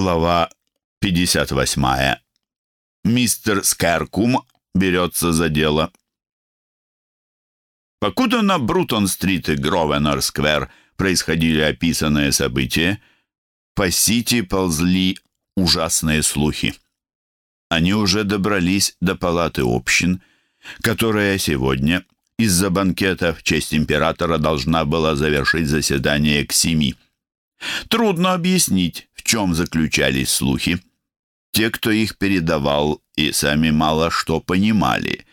Глава 58. Мистер Скэркум берется за дело. Покуда на Брутон-стрит и Гровенор-сквер происходили описанные события, по Сити ползли ужасные слухи. Они уже добрались до палаты общин, которая сегодня из-за банкета в честь императора должна была завершить заседание к семи. Трудно объяснить, чем заключались слухи. Те, кто их передавал, и сами мало что понимали.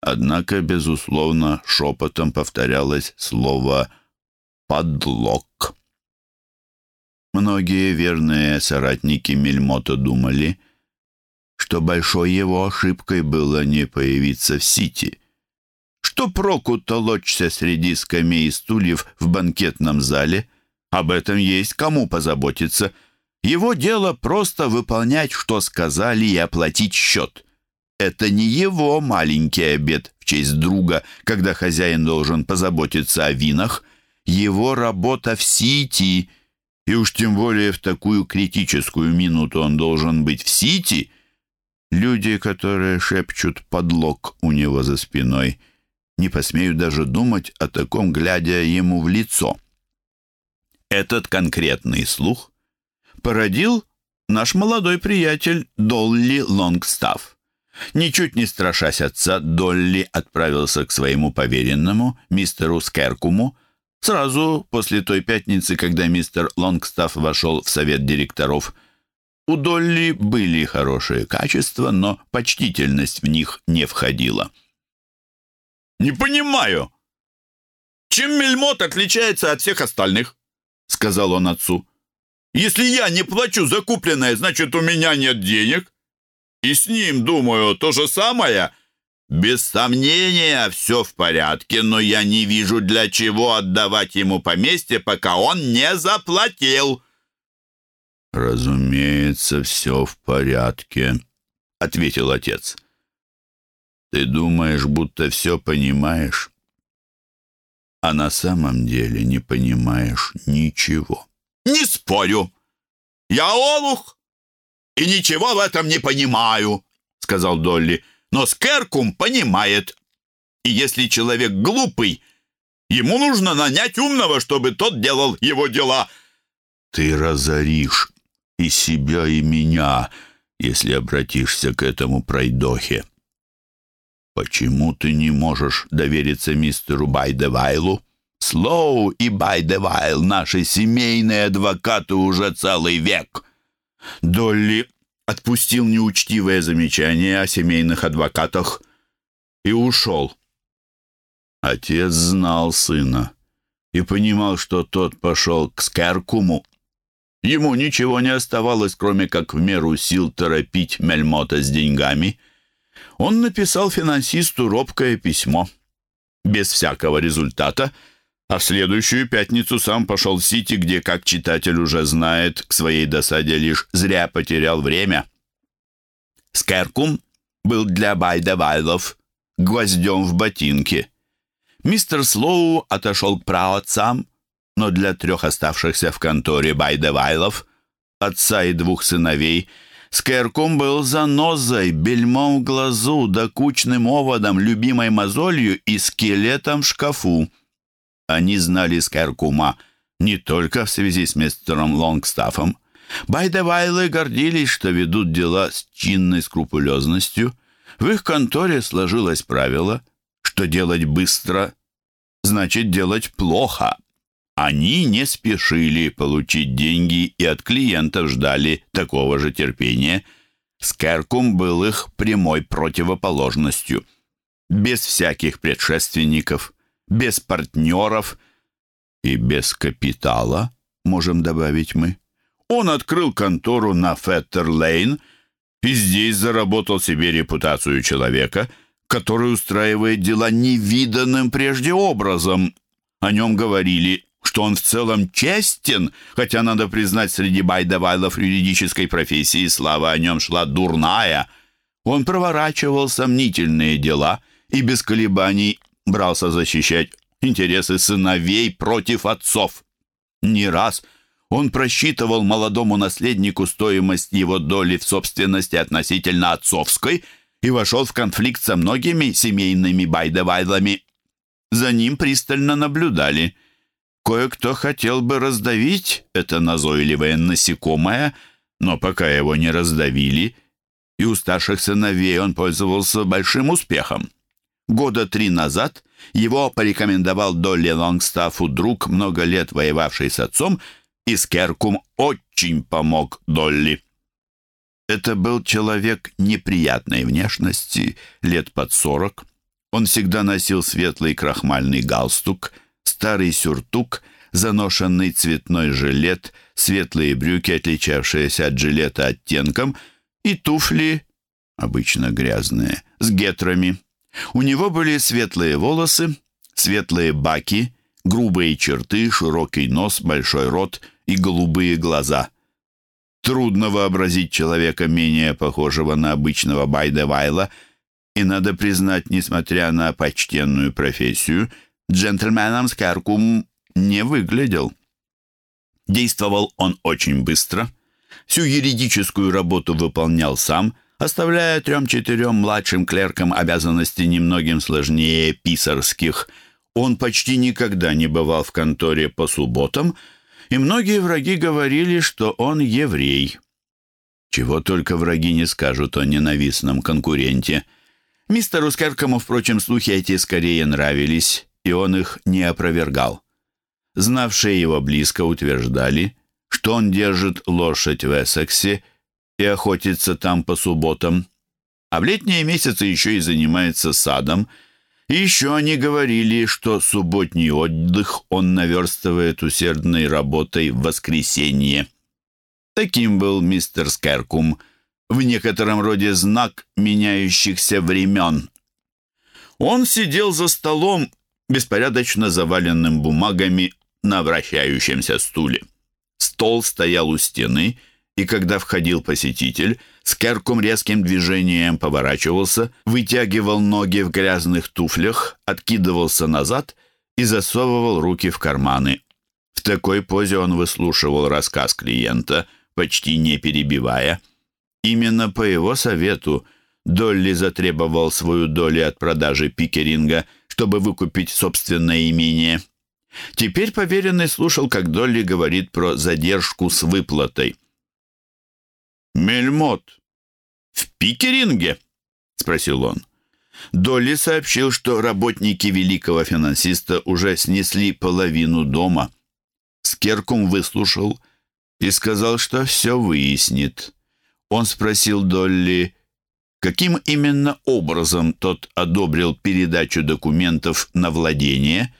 Однако, безусловно, шепотом повторялось слово «подлог». Многие верные соратники Мельмота думали, что большой его ошибкой было не появиться в Сити. Что проку толочься среди скамей и стульев в банкетном зале? Об этом есть кому позаботиться. Его дело просто выполнять, что сказали, и оплатить счет. Это не его маленький обед в честь друга, когда хозяин должен позаботиться о винах. Его работа в Сити, и уж тем более в такую критическую минуту он должен быть в Сити. Люди, которые шепчут подлог у него за спиной, не посмеют даже думать о таком, глядя ему в лицо. Этот конкретный слух породил наш молодой приятель Долли Лонгстафф. Ничуть не страшась отца, Долли отправился к своему поверенному, мистеру Скеркуму, сразу после той пятницы, когда мистер Лонгстафф вошел в совет директоров. У Долли были хорошие качества, но почтительность в них не входила. «Не понимаю, чем Мельмот отличается от всех остальных?» — сказал он отцу. «Если я не плачу за купленное, значит, у меня нет денег. И с ним, думаю, то же самое. Без сомнения, все в порядке, но я не вижу, для чего отдавать ему поместье, пока он не заплатил. «Разумеется, все в порядке», — ответил отец. «Ты думаешь, будто все понимаешь, а на самом деле не понимаешь ничего». «Не спорю. Я олух, и ничего в этом не понимаю», — сказал Долли. «Но Скеркум понимает. И если человек глупый, ему нужно нанять умного, чтобы тот делал его дела». «Ты разоришь и себя, и меня, если обратишься к этому пройдохе. Почему ты не можешь довериться мистеру Байдевайлу?» Слоу и Байдевайл — наши семейные адвокаты уже целый век. Долли отпустил неучтивое замечание о семейных адвокатах и ушел. Отец знал сына и понимал, что тот пошел к Скеркуму. Ему ничего не оставалось, кроме как в меру сил торопить Мельмота с деньгами. Он написал финансисту робкое письмо. Без всякого результата — а в следующую пятницу сам пошел в Сити, где, как читатель уже знает, к своей досаде лишь зря потерял время. Скеркум был для Байдевайлов гвоздем в ботинке. Мистер Слоу отошел к праотцам, но для трех оставшихся в конторе Байдевайлов, отца и двух сыновей, Скеркум был занозой, бельмом в глазу, докучным оводом, любимой мозолью и скелетом в шкафу. Они знали Скеркума не только в связи с мистером Лонгстаффом. Байдевайлы гордились, что ведут дела с чинной скрупулезностью. В их конторе сложилось правило, что делать быстро значит делать плохо. Они не спешили получить деньги и от клиентов ждали такого же терпения. Скеркум был их прямой противоположностью. Без всяких предшественников – без партнеров и без капитала, можем добавить мы. Он открыл контору на Феттер-Лейн и здесь заработал себе репутацию человека, который устраивает дела невиданным прежде образом. О нем говорили, что он в целом честен, хотя, надо признать, среди байдавайлов юридической профессии слава о нем шла дурная. Он проворачивал сомнительные дела и без колебаний брался защищать интересы сыновей против отцов. Не раз Он просчитывал молодому наследнику стоимость его доли в собственности относительно отцовской и вошел в конфликт со многими семейными байдевайлами. За ним пристально наблюдали. Кое-кто хотел бы раздавить это назойливое насекомое, но пока его не раздавили, и у старших сыновей он пользовался большим успехом. Года три назад его порекомендовал Долли Лонгстаффу друг, много лет воевавший с отцом, и Скеркум очень помог Долли. Это был человек неприятной внешности, лет под сорок. Он всегда носил светлый крахмальный галстук, старый сюртук, заношенный цветной жилет, светлые брюки, отличавшиеся от жилета оттенком, и туфли, обычно грязные, с гетрами. У него были светлые волосы, светлые баки, грубые черты, широкий нос, большой рот и голубые глаза. Трудно вообразить человека, менее похожего на обычного Байдевайла, и, надо признать, несмотря на почтенную профессию, джентльменом Скаркум не выглядел. Действовал он очень быстро. Всю юридическую работу выполнял сам, оставляя трем-четырем младшим клеркам обязанности немногим сложнее писарских. Он почти никогда не бывал в конторе по субботам, и многие враги говорили, что он еврей. Чего только враги не скажут о ненавистном конкуренте. Мистеру Скеркому, впрочем, слухи эти скорее нравились, и он их не опровергал. Знавшие его близко утверждали, что он держит лошадь в Эссексе и охотится там по субботам, а в летние месяцы еще и занимается садом – и еще они говорили, что субботний отдых он наверстывает усердной работой в воскресенье. Таким был мистер Скеркум, в некотором роде знак меняющихся времен. Он сидел за столом, беспорядочно заваленным бумагами на вращающемся стуле. Стол стоял у стены, и когда входил посетитель, Скеркум резким движением поворачивался, вытягивал ноги в грязных туфлях, откидывался назад и засовывал руки в карманы. В такой позе он выслушивал рассказ клиента, почти не перебивая. Именно по его совету Долли затребовал свою долю от продажи пикеринга, чтобы выкупить собственное имение. Теперь поверенный слушал, как Долли говорит про задержку с выплатой. «Мельмот в Пикеринге?» — спросил он. Долли сообщил, что работники великого финансиста уже снесли половину дома. Скеркум выслушал и сказал, что все выяснит. Он спросил Долли, каким именно образом тот одобрил передачу документов на владение.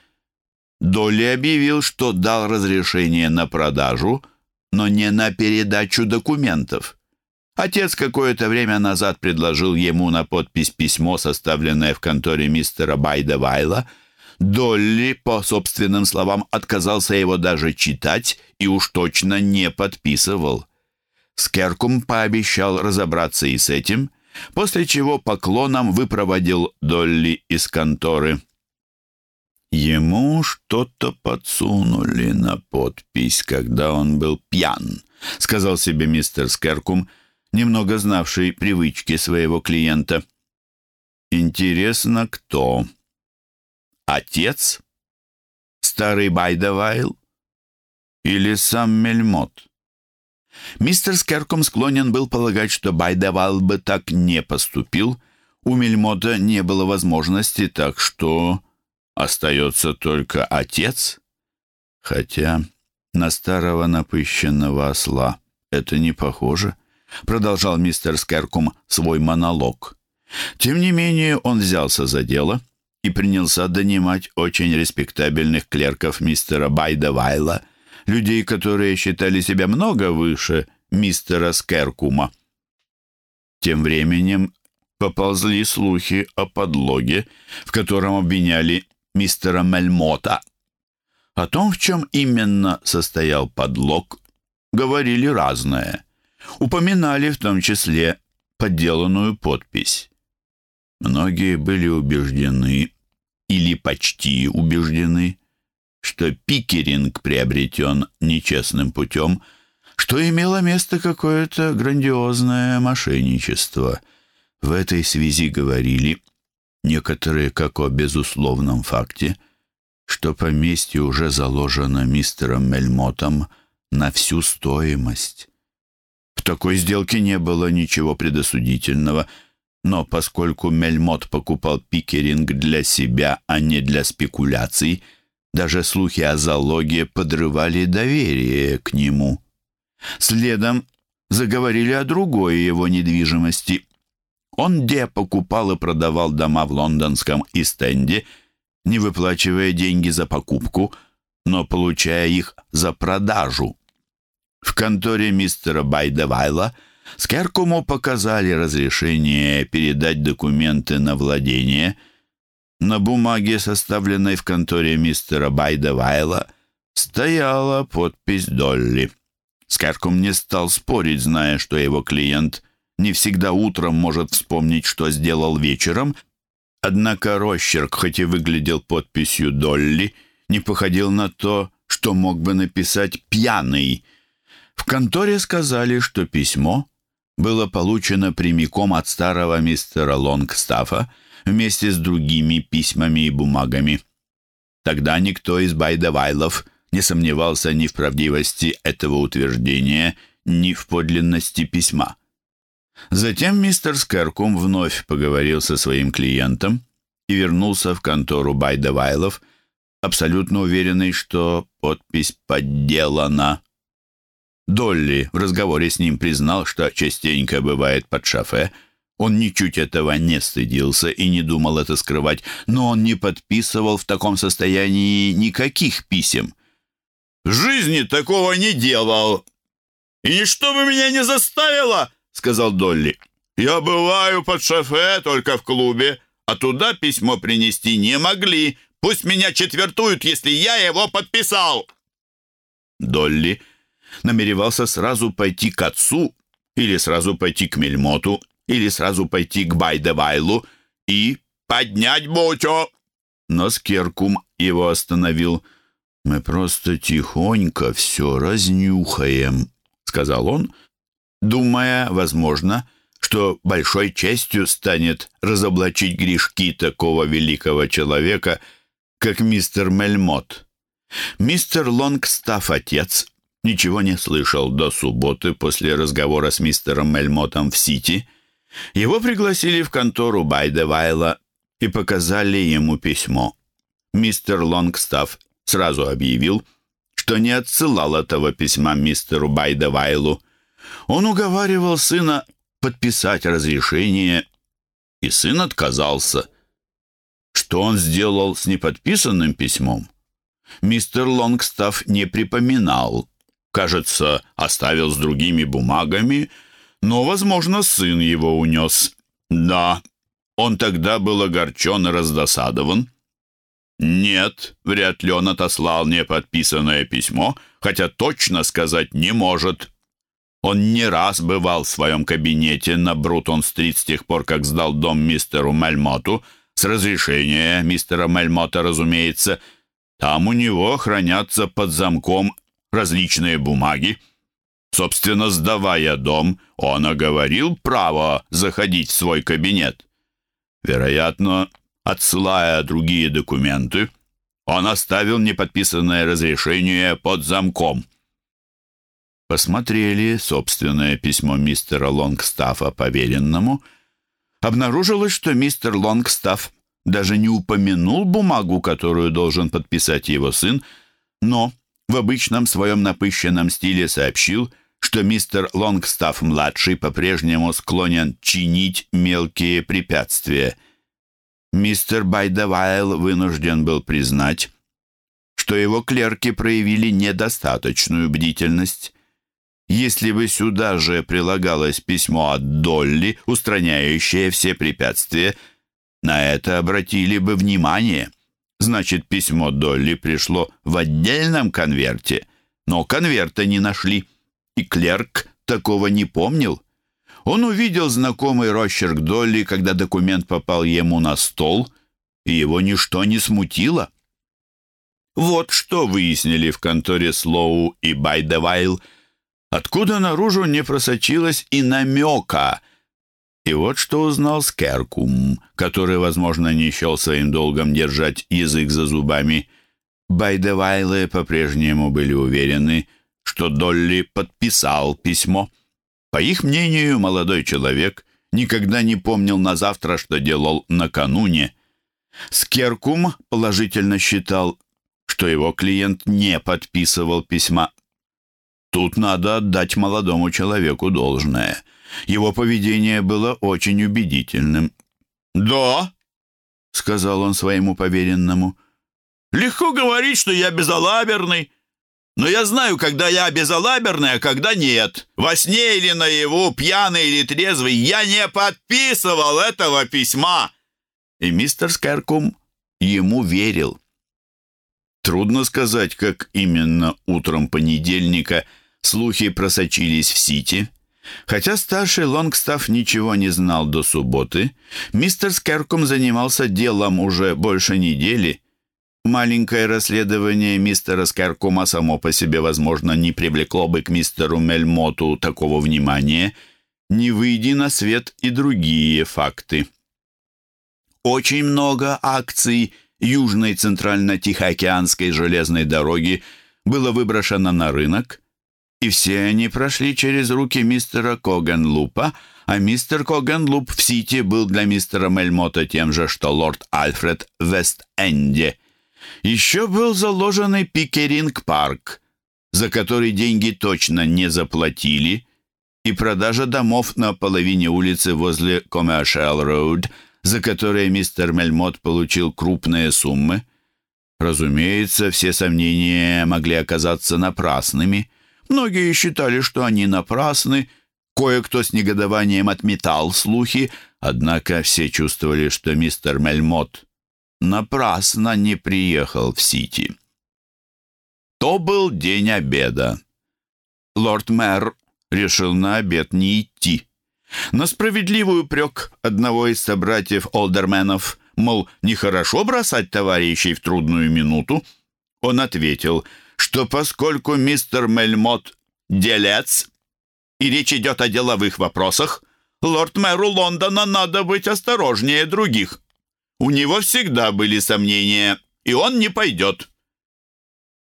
Долли объявил, что дал разрешение на продажу, но не на передачу документов. Отец какое-то время назад предложил ему на подпись письмо, составленное в конторе мистера Байда Вайла. Долли, по собственным словам, отказался его даже читать и уж точно не подписывал. Скеркум пообещал разобраться и с этим, после чего поклоном выпроводил Долли из конторы. Ему что-то подсунули на подпись, когда он был пьян, сказал себе мистер Скеркум, — немного знавший привычки своего клиента. «Интересно, кто? Отец? Старый Байдавайл? Или сам Мельмот?» Мистер Скерком склонен был полагать, что Байдавайл бы так не поступил. У Мельмота не было возможности, так что остается только отец. Хотя на старого напыщенного осла это не похоже. — продолжал мистер Скеркум свой монолог. Тем не менее он взялся за дело и принялся донимать очень респектабельных клерков мистера Байда Вайла, людей, которые считали себя много выше мистера Скеркума. Тем временем поползли слухи о подлоге, в котором обвиняли мистера Мельмота. О том, в чем именно состоял подлог, говорили разное упоминали в том числе подделанную подпись. Многие были убеждены или почти убеждены, что Пикеринг приобретен нечестным путем, что имело место какое-то грандиозное мошенничество. В этой связи говорили некоторые как о безусловном факте, что поместье уже заложено мистером Мельмотом на всю стоимость. Такой сделке не было ничего предосудительного, но поскольку Мельмот покупал пикеринг для себя, а не для спекуляций – даже слухи о залоге подрывали доверие к нему. Следом заговорили о другой его недвижимости. Он где покупал и продавал дома в лондонском Истенде, не выплачивая деньги за покупку, но получая их за продажу. В конторе мистера Байдевайла Скеркуму показали разрешение передать документы на владение – на бумаге, составленной в конторе мистера Байда Вайла, стояла подпись Долли. Скаркум не стал спорить, зная, что его клиент не всегда утром может вспомнить, что сделал вечером, однако росчерк, хоть и выглядел подписью Долли, не походил на то, что мог бы написать «пьяный». В конторе сказали, что письмо было получено прямиком от старого мистера Лонгстаффа, вместе с другими письмами и бумагами. Тогда никто из Байдавайлов не сомневался ни в правдивости этого утверждения, ни в подлинности письма. Затем мистер Скеркум вновь поговорил со своим клиентом и вернулся в контору Байдавайлов, абсолютно уверенный, что подпись подделана. Долли в разговоре с ним признал, что частенько бывает под шофе, он ничуть этого не стыдился и не думал это скрывать, но он не подписывал в таком состоянии никаких писем. «В жизни такого не делал!» «И ничто бы меня не заставило!» — сказал Долли. «Я бываю под шофе только в клубе, а туда письмо принести не могли. Пусть меня четвертуют, если я его подписал!» Долли намеревался сразу пойти к отцу или сразу пойти к Мельмоту или сразу пойти к Байдевайлу и поднять Бучо. Но Скеркум его остановил. «Мы просто тихонько все разнюхаем», — сказал он, думая, возможно, что большой честью станет разоблачить грешки такого великого человека, как мистер Мельмот. Мистер Лонгстафф, отец, ничего не слышал до субботы после разговора с мистером Мельмотом в Сити — его пригласили в контору Байдевайла и показали ему письмо. Мистер Лонгстафф сразу объявил, что не отсылал этого письма мистеру Байдевайлу. Он уговаривал сына подписать разрешение, и сын отказался. Что он сделал с неподписанным письмом? Мистер Лонгстафф не припоминал. Кажется, оставил с другими бумагами — но, возможно, сын его унес. Да, он тогда был огорчен и раздосадован. Нет, вряд ли он отослал неподписанное письмо, хотя точно сказать не может. Он не раз бывал в своем кабинете на Брутон-стрит с тех пор, как сдал дом мистеру Мельмоту, с разрешения мистера Мельмота, разумеется. Там у него хранятся под замком различные бумаги. Собственно, сдавая дом, он оговорил право заходить в свой кабинет. Вероятно, отсылая другие документы, он оставил неподписанное разрешение под замком. Посмотрели собственное письмо мистера Лонгстаффа поверенному. Обнаружилось, что мистер Лонгстафф даже не упомянул бумагу, которую должен подписать его сын, но в обычном своем напыщенном стиле сообщил – что мистер Лонгстафф-младший по-прежнему склонен чинить мелкие препятствия. Мистер Байдавайл вынужден был признать, что его клерки проявили недостаточную бдительность. Если бы сюда же прилагалось письмо от Долли, устраняющее все препятствия, на это обратили бы внимание. Значит, письмо Долли пришло в отдельном конверте, но конверта не нашли и клерк такого не помнил. Он увидел знакомый росчерк Долли, когда документ попал ему на стол, и его ничто не смутило. Вот что выяснили в конторе Слоу и Байдевайл, откуда наружу не просочилось и намека. И вот что узнал Скеркум, который, возможно, не счел своим долгом держать язык за зубами. Байдевайлы по-прежнему были уверены, что Долли подписал письмо. По их мнению, молодой человек никогда не помнил на завтра, что делал накануне. Скеркум положительно считал, что его клиент не подписывал письма. Тут надо отдать молодому человеку должное. Его поведение было очень убедительным. «Да», — сказал он своему поверенному, — «легко говорить, что я безалаберный, но я знаю, когда я безалаберный, а когда нет. Во сне или наяву, пьяный или трезвый, я не подписывал этого письма». И мистер Скеркум ему верил. Трудно сказать, как именно утром понедельника слухи просочились в Сити. Хотя старший Лонгстаф ничего не знал до субботы, мистер Скеркум занимался делом уже больше недели – Маленькое расследование мистера Скаркума само по себе, возможно, не привлекло бы к мистеру Мельмоту такого внимания, не выйди на свет и другие факты. Очень много акций Южной Центрально-Тихоокеанской железной дороги было выброшено на рынок, и все они прошли через руки мистера Когенлупа, а мистер Когенлуп в Сити был для мистера Мельмота тем же, что лорд Альфред в Вест-Энде – еще был заложенный Пикеринг-парк, за который деньги точно не заплатили, и продажа домов на половине улицы возле Commercial Road, за которые мистер Мельмот получил крупные суммы. Разумеется, все сомнения могли оказаться напрасными. Многие считали, что они напрасны, Кое-кто с негодованием отметал слухи, однако все чувствовали, что мистер Мельмот напрасно не приехал в Сити. То был день обеда. Лорд-мэр решил на обед не идти. На справедливый упрек одного из собратьев-олдерменов, мол, нехорошо бросать товарищей в трудную минуту, он ответил, что поскольку мистер Мельмот — делец, и речь идет о деловых вопросах, лорд-мэру Лондона надо быть осторожнее других. У него всегда были сомнения, и он не пойдет.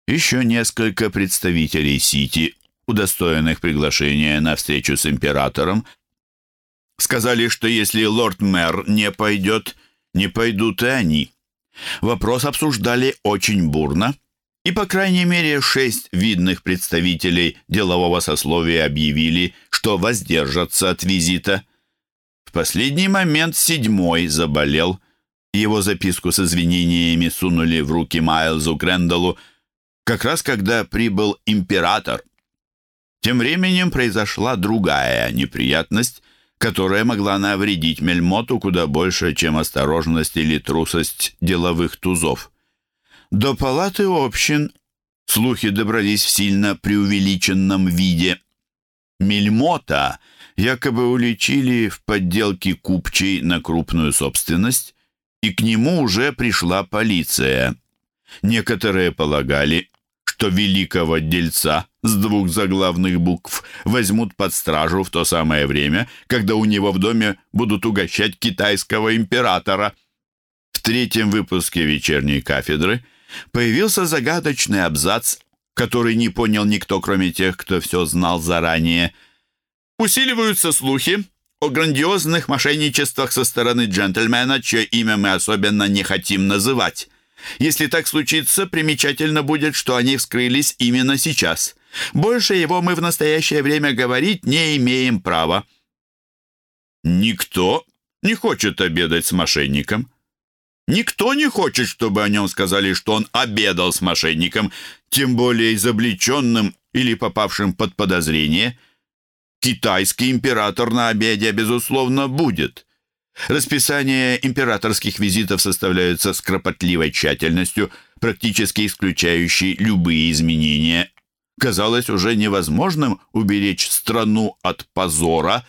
Еще несколько представителей Сити, удостоенных приглашения на встречу с императором, сказали, что если лорд-мэр не пойдет, не пойдут и они. Вопрос обсуждали очень бурно, и, по крайней мере, шесть видных представителей делового сословия объявили, что воздержатся от визита. В последний момент седьмой заболел – его записку с извинениями сунули в руки Майлзу Грендалу, как раз когда прибыл император. Тем временем произошла другая неприятность, которая могла навредить Мельмоту куда больше, чем осторожность или трусость деловых тузов. До палаты общин слухи добрались в сильно преувеличенном виде. Мельмота якобы уличили в подделке купчей на крупную собственность, и к нему уже пришла полиция. Некоторые полагали, что великого дельца с двух заглавных букв возьмут под стражу в то самое время, когда у него в доме будут угощать китайского императора. В третьем выпуске вечерней кафедры появился загадочный абзац, который не понял никто, кроме тех, кто все знал заранее. Усиливаются слухи, о грандиозных мошенничествах со стороны джентльмена, чье имя мы особенно не хотим называть. Если так случится, примечательно будет, что они вскрылись именно сейчас. Больше его мы в настоящее время говорить не имеем права. Никто не хочет обедать с мошенником. Никто не хочет, чтобы о нем сказали, что он обедал с мошенником, тем более изобличенным или попавшим под подозрение – Китайский император на обеде, безусловно, будет. Расписание императорских визитов составляется с кропотливой тщательностью, практически исключающей любые изменения. Казалось уже невозможным уберечь страну от позора,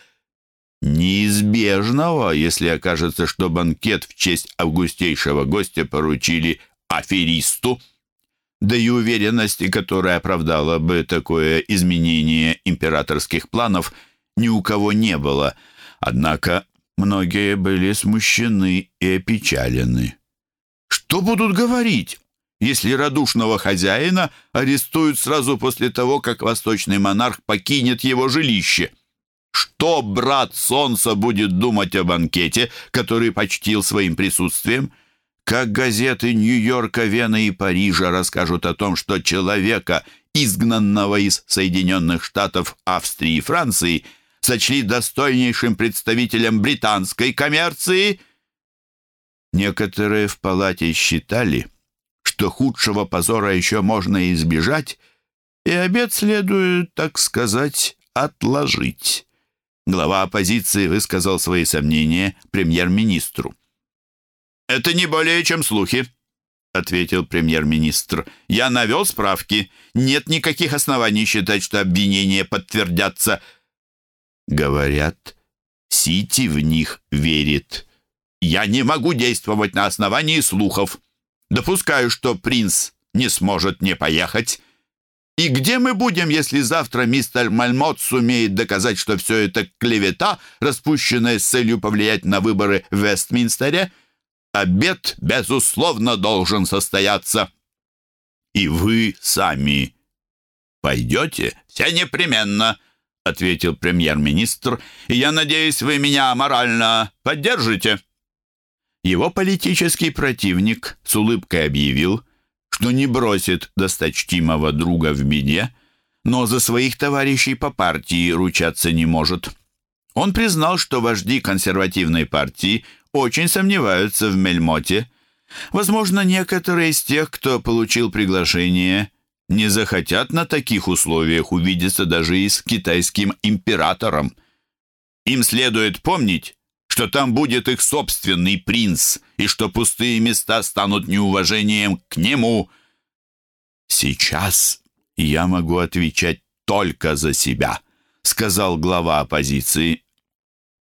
неизбежного, если окажется, что банкет в честь августейшего гостя поручили аферисту. да и уверенности, которая оправдала бы такое изменение императорских планов, ни у кого не было. Однако многие были смущены и опечалены. Что будут говорить, если радушного хозяина арестуют сразу после того, как восточный монарх покинет его жилище? Что брат Солнца будет думать о банкете, который почтил своим присутствием? Как газеты Нью-Йорка, Вены и Парижа расскажут о том, что человека, изгнанного из Соединенных Штатов, Австрии и Франции, сочли достойнейшим представителем британской коммерции? Некоторые в палате считали, что худшего позора еще можно избежать, и обед следует, так сказать, отложить. Глава оппозиции высказал свои сомнения премьер-министру. «Это не более чем слухи», — ответил премьер-министр. «Я навел справки. Нет никаких оснований считать, что обвинения подтвердятся». Говорят, Сити в них верит. Я не могу действовать на основании слухов. Допускаю, что принц не сможет не поехать. И где мы будем, если завтра мистер Мальмот сумеет доказать, что все это клевета, распущенная с целью повлиять на выборы в Вестминстере? Обед, безусловно, должен состояться. И вы сами пойдете? Все непременно, — ответил премьер-министр, и я надеюсь, вы меня морально поддержите. Его политический противник с улыбкой объявил, что не бросит досточтимого друга в беде, но за своих товарищей по партии ручаться не может. Он признал, что вожди консервативной партии очень сомневаются в Мельмоте. Возможно, некоторые из тех, кто получил приглашение, не захотят на таких условиях увидеться даже и с китайским императором. Им следует помнить, что там будет их собственный принц, и что пустые места станут неуважением к нему. «Сейчас я могу отвечать только за себя», — сказал глава оппозиции.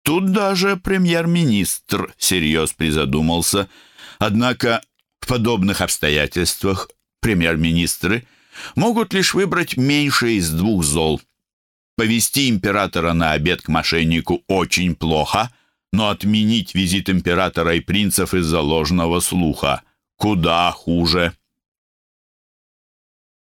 Тут даже премьер-министр всерьез призадумался. Однако в подобных обстоятельствах премьер-министры могут лишь выбрать меньшее из двух зол. Повести императора на обед к мошеннику очень плохо — но отменить визит императора и принцев из-за ложного слуха куда хуже.